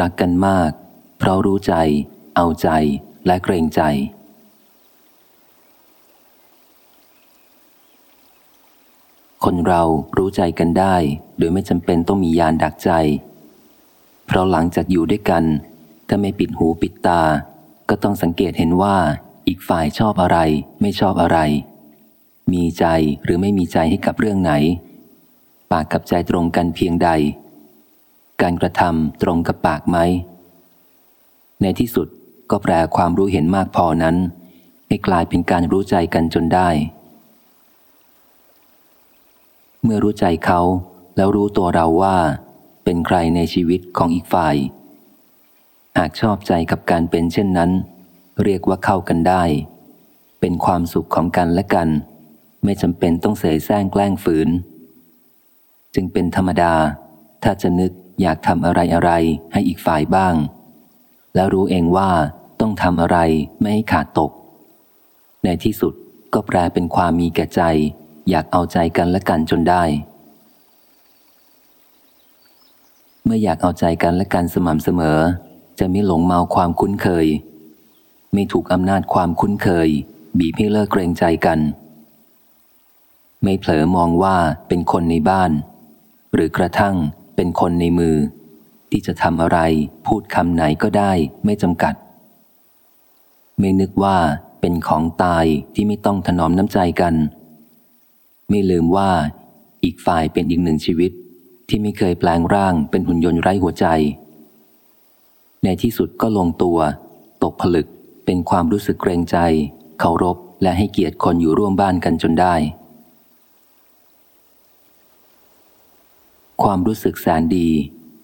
รักกันมาก เพราะรู้ใจ เอาใจและเกรงใจ คนเรารู้ใจกันได้ โดยไม่จำเป็นต้องมียานดักใจ เพราะหลังจากอยู่ด้วยกัน ถ้าไม่ปิดหูปิดตา ก็ต้องสังเกตเห็นว่าอีกฝ่ายชอบอะไร ไม่ชอบอะไร มีใจหรือไม่มีใจให้กับเรื่องไหน ปากกับใจตรงกันเพียงใด การกระทำตรงกับปากไหม ในที่สุดก็แปลความรู้เห็นมากพอนั้น ให้กลายเป็นการรู้ใจกันจนได้ เมื่อรู้ใจเขาแล้วรู้ตัวเราว่าเป็นใครในชีวิตของอีกฝ่าย หากชอบใจกับการเป็นเช่นนั้น เรียกว่าเข้ากันได้ เป็นความสุขของกันและกัน ไม่จำเป็นต้องเสแสร้งแกล้งฝืน จึงเป็นธรรมดา ถ้าจะนึก อยากทำอะไรอะไรให้อีกฝ่ายบ้าง แล้วรู้เองว่าต้องทำอะไรไม่ให้ขาดตก ในที่สุดก็แปลเป็นความมีแก่ใจ อยากเอาใจกันและกันจนได้ เมื่ออยากเอาใจกันและกันสม่ำเสมอ จะไม่หลงเมาความคุ้นเคย ไม่ถูกอำนาจความคุ้นเคย บีบให้เลิกเกรงใจกัน ไม่เผลอมองว่าเป็นคนในบ้าน หรือกระทั่ง เป็นคนในมือ ที่จะทำอะไรพูดคำไหนก็ได้ไม่จำกัด ไม่นึกว่าเป็นของตายที่ไม่ต้องถนอมน้ำใจกัน ไม่ลืมว่าอีกฝ่ายเป็นอีกหนึ่งชีวิต ที่ไม่เคยแปลงร่างเป็นหุ่นยนต์ไร้หัวใจ ในที่สุดก็ลงตัว ตกผลึกเป็นความรู้สึกเกรงใจ เคารพและให้เกียรติคนอยู่ร่วมบ้านกันจนได้ ความรู้สึกแสนดี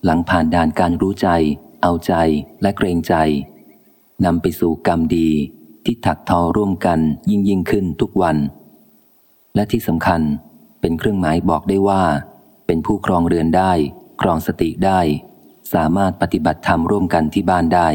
หลังผ่านด่านการรู้ใจ เอาใจและเกรงใจนำไปสู่กรรมดีที่ถักทอร่วมกันยิ่งยิ่งขึ้นทุกวัน และที่สำคัญเป็นเครื่องหมายบอกได้ว่า เป็นผู้ครองเรือนได้ ครองสติได้ สามารถปฏิบัติธรรมร่วมกันที่บ้านได้